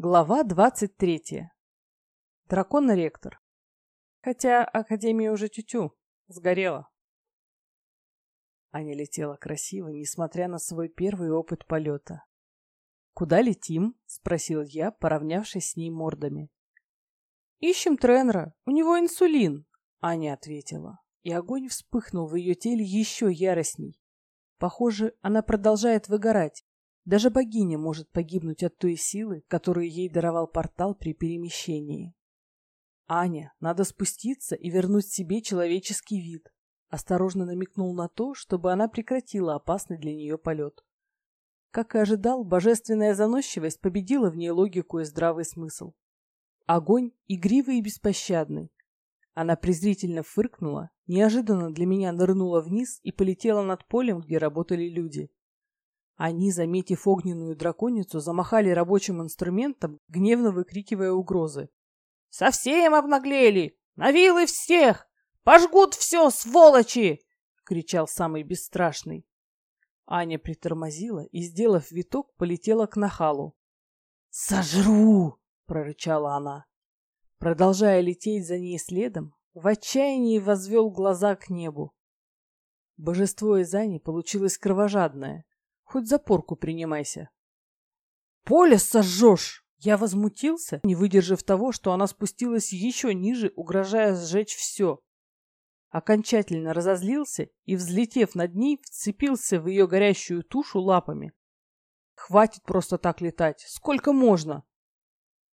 Глава 23. Дракон-ректор. Хотя Академия уже тютю, сгорела. Аня летела красиво, несмотря на свой первый опыт полета. «Куда летим?» — спросил я, поравнявшись с ней мордами. «Ищем тренера, у него инсулин», — Аня ответила. И огонь вспыхнул в ее теле еще яростней. Похоже, она продолжает выгорать, даже богиня может погибнуть от той силы, которую ей даровал портал при перемещении. Аня, надо спуститься и вернуть себе человеческий вид. Осторожно намекнул на то, чтобы она прекратила опасный для нее полет. Как и ожидал, божественная заносчивость победила в ней логику и здравый смысл. Огонь игривый и беспощадный. Она презрительно фыркнула, неожиданно для меня нырнула вниз и полетела над полем, где работали люди. Они, заметив огненную драконицу, замахали рабочим инструментом, гневно выкрикивая угрозы. «Совсем обнаглели! На вилы всех! Пожгут все, сволочи!» — кричал самый бесстрашный. Аня притормозила и, сделав виток, полетела к нахалу. «Сожру!» — прорычала она. Продолжая лететь за ней следом, в отчаянии возвел глаза к небу. Божество из Ани получилось кровожадное. Хоть за порку принимайся. Поле сожжешь! Я возмутился, не выдержав того, что она спустилась еще ниже, угрожая сжечь все. Окончательно разозлился и, взлетев над ней, вцепился в ее горящую тушу лапами. Хватит просто так летать. Сколько можно?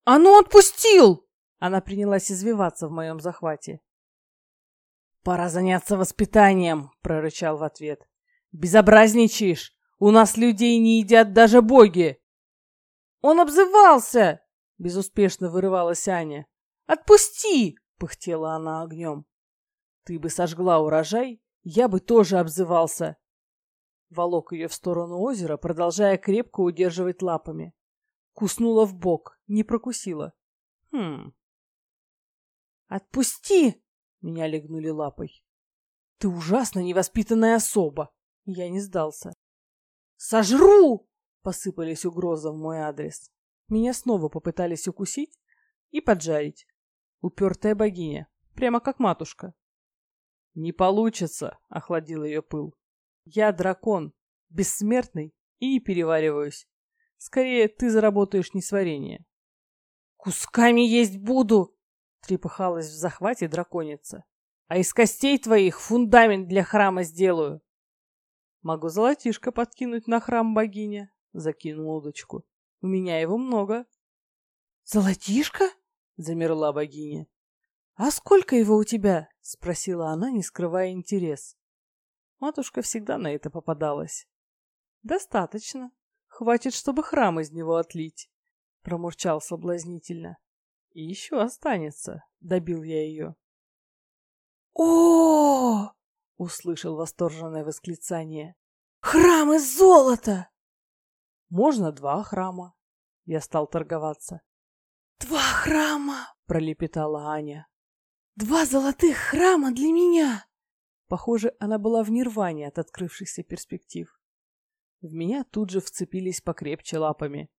«А ну отпустил!» Она принялась извиваться в моем захвате. «Пора заняться воспитанием», — прорычал в ответ. «Безобразничаешь! У нас людей не едят даже боги!» «Он обзывался!» — безуспешно вырывалась Аня. «Отпусти!» — пыхтела она огнем. «Ты бы сожгла урожай, я бы тоже обзывался!» Волок ее в сторону озера, продолжая крепко удерживать лапами. Куснула в бок, не прокусила. «Хм...» «Отпусти!» — меня легнули лапой. «Ты ужасно невоспитанная особа!» Я не сдался. «Сожру!» — посыпались угрозы в мой адрес. Меня снова попытались укусить и поджарить. Упертая богиня, прямо как матушка. «Не получится!» — охладил ее пыл. «Я дракон, бессмертный и не перевариваюсь. Скорее, ты заработаешь несварение». «Кусками есть буду!» — трепыхалась в захвате драконица. «А из костей твоих фундамент для храма сделаю!» Могу золотишко подкинуть на храм богиня. Закинул удочку. У меня его много. Золотишко? Замерла богиня. А сколько его у тебя? Спросила она, не скрывая интерес. Матушка всегда на это попадалась. Достаточно. Хватит, чтобы храм из него отлить. Промурчал соблазнительно. И еще останется. Добил я ее. О! Услышал восторженное восклицание. «Храм из золота!» «Можно два храма?» Я стал торговаться. «Два храма!» — пролепетала Аня. «Два золотых храма для меня!» Похоже, она была в нирване от открывшихся перспектив. В меня тут же вцепились покрепче лапами.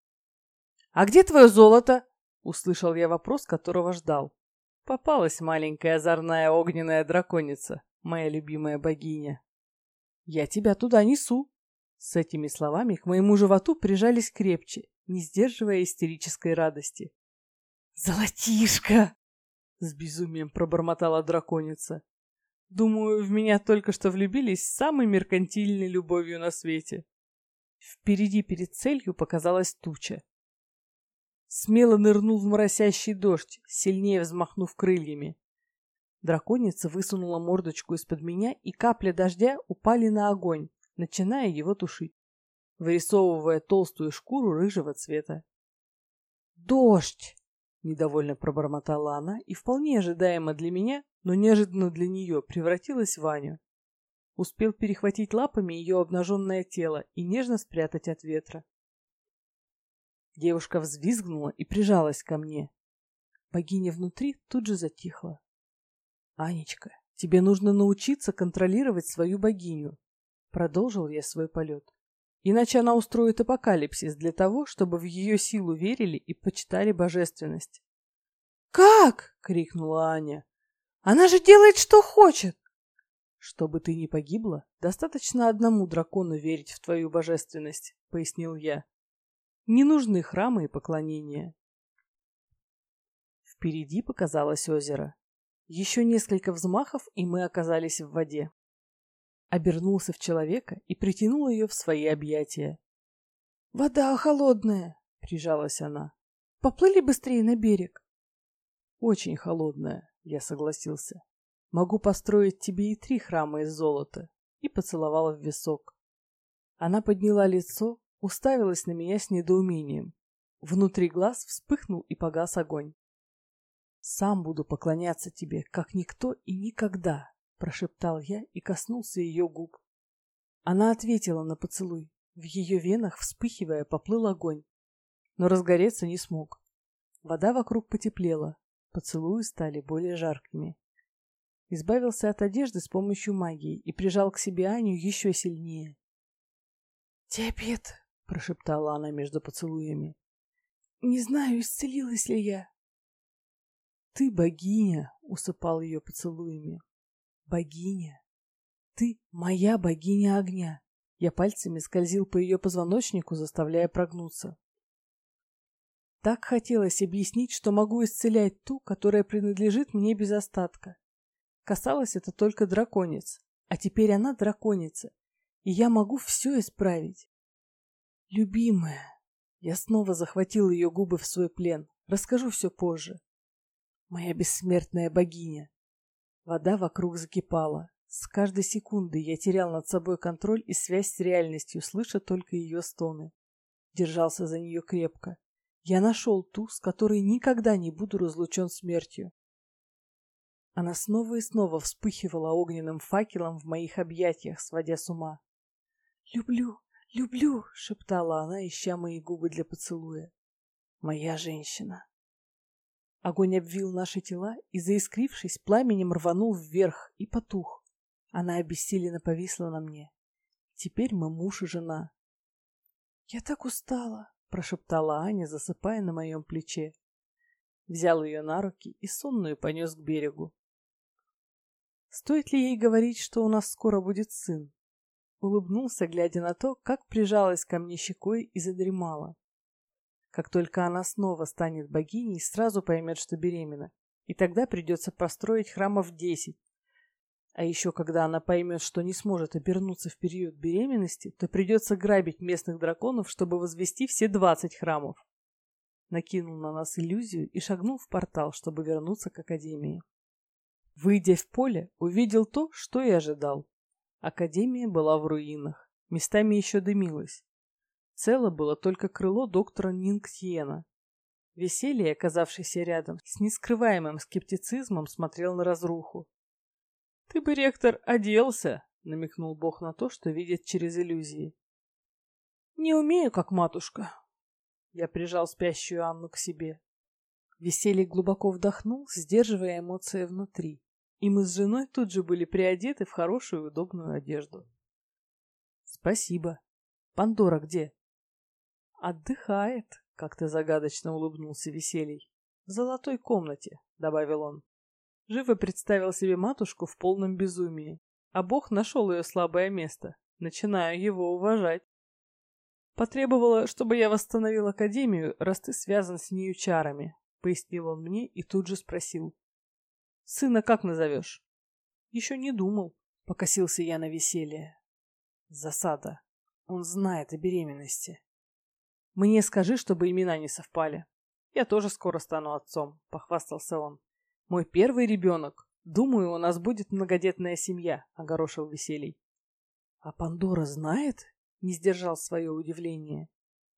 «А где твое золото?» — услышал я вопрос, которого ждал. Попалась маленькая озорная огненная драконица моя любимая богиня. Я тебя туда несу. С этими словами к моему животу прижались крепче, не сдерживая истерической радости. «Золотишко!» — с безумием пробормотала драконица. «Думаю, в меня только что влюбились самой меркантильной любовью на свете». Впереди перед целью показалась туча. Смело нырнул в моросящий дождь, сильнее взмахнув крыльями. Драконица высунула мордочку из-под меня, и капли дождя упали на огонь, начиная его тушить, вырисовывая толстую шкуру рыжего цвета. «Дождь!» — недовольно пробормотала она и вполне ожидаемо для меня, но неожиданно для нее превратилась в Ваню. Успел перехватить лапами ее обнаженное тело и нежно спрятать от ветра. Девушка взвизгнула и прижалась ко мне. Богиня внутри тут же затихла. «Анечка, тебе нужно научиться контролировать свою богиню», — продолжил я свой полет. Иначе она устроит апокалипсис для того, чтобы в ее силу верили и почитали божественность. «Как?» — крикнула Аня. «Она же делает, что хочет!» «Чтобы ты не погибла, достаточно одному дракону верить в твою божественность», — пояснил я. «Не нужны храмы и поклонения». Впереди показалось озеро. Еще несколько взмахов, и мы оказались в воде. Обернулся в человека и притянул ее в свои объятия. «Вода холодная!» — прижалась она. «Поплыли быстрее на берег!» «Очень холодная», — я согласился. Могу построить тебе и три храма из золота. И поцеловала в висок. Она подняла лицо, уставилась на меня с недоумением. Внутри глаз вспыхнул и погас огонь. «Сам буду поклоняться тебе, как никто и никогда», — прошептал я и коснулся ее губ. Она ответила на поцелуй. В ее венах, вспыхивая, поплыл огонь. Но разгореться не смог. Вода вокруг потеплела, поцелуи стали более жаркими. Избавился от одежды с помощью магии и прижал к себе Аню еще сильнее. «Диабет!» — прошептала она между поцелуями. «Не знаю, исцелилась ли я». «Ты богиня!» — усыпал ее поцелуями. «Богиня! Ты моя богиня огня!» Я пальцами скользил по ее позвоночнику, заставляя прогнуться. Так хотелось объяснить, что могу исцелять ту, которая принадлежит мне без остатка. Касалось это только драконец. А теперь она драконица. И я могу все исправить. Любимая. Я снова захватил ее губы в свой плен. Расскажу все позже. Моя бессмертная богиня. Вода вокруг закипала. С каждой секунды я терял над собой контроль и связь с реальностью, слыша только ее стоны. Держался за нее крепко. Я нашел ту, с которой никогда не буду разлучен смертью. Она снова и снова вспыхивала огненным факелом в моих объятиях, сводя с ума. «Люблю, люблю!» — шептала она, ища мои губы для поцелуя. «Моя женщина!» Огонь обвил наши тела и, заискрившись, пламенем рванул вверх и потух. Она обессиленно повисла на мне. Теперь мы муж и жена. «Я так устала!» — прошептала Аня, засыпая на моем плече. Взял ее на руки и сонную понес к берегу. Стоит ли ей говорить, что у нас скоро будет сын? Улыбнулся, глядя на то, как прижалась ко мне щекой и задремала. Как только она снова станет богиней, сразу поймет, что беременна, и тогда придется построить храмов десять. А еще когда она поймет, что не сможет обернуться в период беременности, то придется грабить местных драконов, чтобы возвести все двадцать храмов. Накинул на нас иллюзию и шагнул в портал, чтобы вернуться к Академии. Выйдя в поле, увидел то, что и ожидал. Академия была в руинах, местами еще дымилась. Цело было только крыло доктора Нингтьена. Веселье, оказавшийся рядом, с нескрываемым скептицизмом смотрел на разруху. — Ты бы, ректор, оделся! — намекнул Бог на то, что видит через иллюзии. — Не умею, как матушка. Я прижал спящую Анну к себе. Веселье глубоко вдохнул, сдерживая эмоции внутри. И мы с женой тут же были приодеты в хорошую удобную одежду. Спасибо. Пандора где? Отдыхает, как-то загадочно улыбнулся Веселий. В золотой комнате, добавил он. Живо представил себе матушку в полном безумии. А Бог нашел ее слабое место. Начинаю его уважать. Потребовала, чтобы я восстановил Академию, раз ты связан с нею чарами пояснил он мне и тут же спросил. «Сына как назовешь?» «Еще не думал», — покосился я на веселье. «Засада. Он знает о беременности». «Мне скажи, чтобы имена не совпали. Я тоже скоро стану отцом», — похвастался он. «Мой первый ребенок. Думаю, у нас будет многодетная семья», — огорошил веселей. «А Пандора знает?» — не сдержал свое удивление.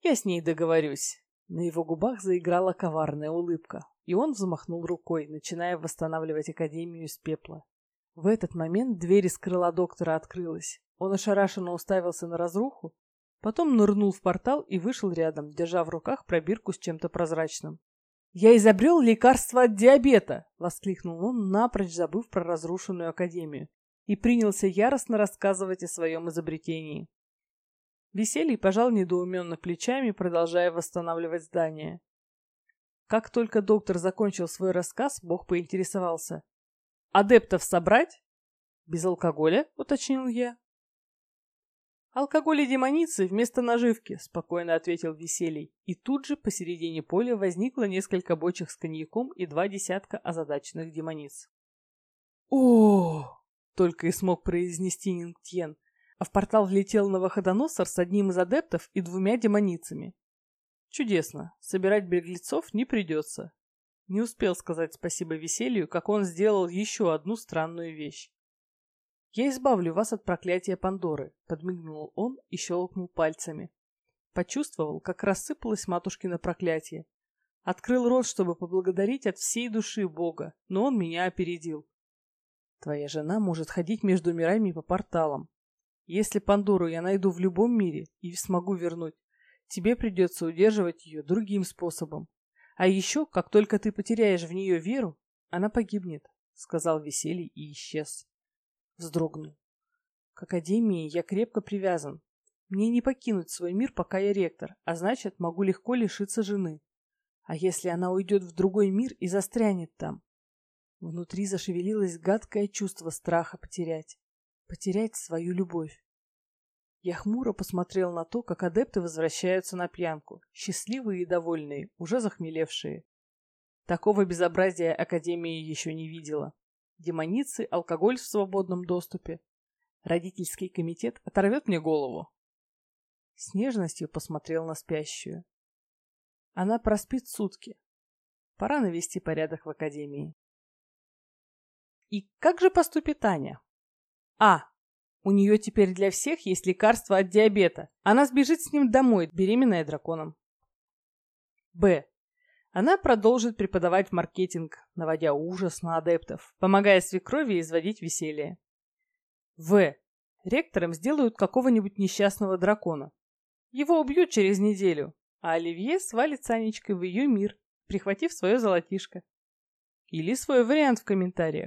«Я с ней договорюсь. На его губах заиграла коварная улыбка, и он взмахнул рукой, начиная восстанавливать Академию из пепла. В этот момент дверь из крыла доктора открылась. Он ошарашенно уставился на разруху, потом нырнул в портал и вышел рядом, держа в руках пробирку с чем-то прозрачным. «Я изобрел лекарство от диабета!» — воскликнул он, напрочь забыв про разрушенную академию, и принялся яростно рассказывать о своем изобретении. Веселье пожал недоуменно плечами, продолжая восстанавливать здание. Как только доктор закончил свой рассказ, Бог поинтересовался. «Адептов собрать?» «Без алкоголя?» — уточнил я. «Алкоголь и демоницы вместо наживки», — спокойно ответил Веселий. И тут же посередине поля возникло несколько бочек с коньяком и два десятка озадаченных демониц. о только и смог произнести Нингтьен, а в портал влетел новоходоносор с одним из адептов и двумя демоницами. Чудесно, собирать беглецов не придется. Не успел сказать спасибо веселью, как он сделал еще одну странную вещь. «Я избавлю вас от проклятия Пандоры», — подмигнул он и щелкнул пальцами. Почувствовал, как рассыпалось матушкино проклятие. Открыл рот, чтобы поблагодарить от всей души Бога, но он меня опередил. Твоя жена может ходить между мирами по порталам. Если Пандору я найду в любом мире и смогу вернуть, тебе придется удерживать ее другим способом. А еще, как только ты потеряешь в нее веру, она погибнет, — сказал Веселий и исчез. Вздрогнул. К Академии я крепко привязан. Мне не покинуть свой мир, пока я ректор, а значит, могу легко лишиться жены. А если она уйдет в другой мир и застрянет там? Внутри зашевелилось гадкое чувство страха потерять. Потерять свою любовь. Я хмуро посмотрел на то, как адепты возвращаются на пьянку, счастливые и довольные, уже захмелевшие. Такого безобразия Академия еще не видела. Демоницы, алкоголь в свободном доступе. Родительский комитет оторвет мне голову. С нежностью посмотрел на спящую. Она проспит сутки. Пора навести порядок в Академии. И как же поступит Аня? А. У нее теперь для всех есть лекарство от диабета. Она сбежит с ним домой, беременная драконом. Б. Она продолжит преподавать маркетинг, наводя ужас на адептов, помогая свекрови изводить веселье. В. Ректором сделают какого-нибудь несчастного дракона. Его убьют через неделю, а Оливье свалит с Анечкой в ее мир, прихватив свое золотишко. Или свой вариант в комментариях.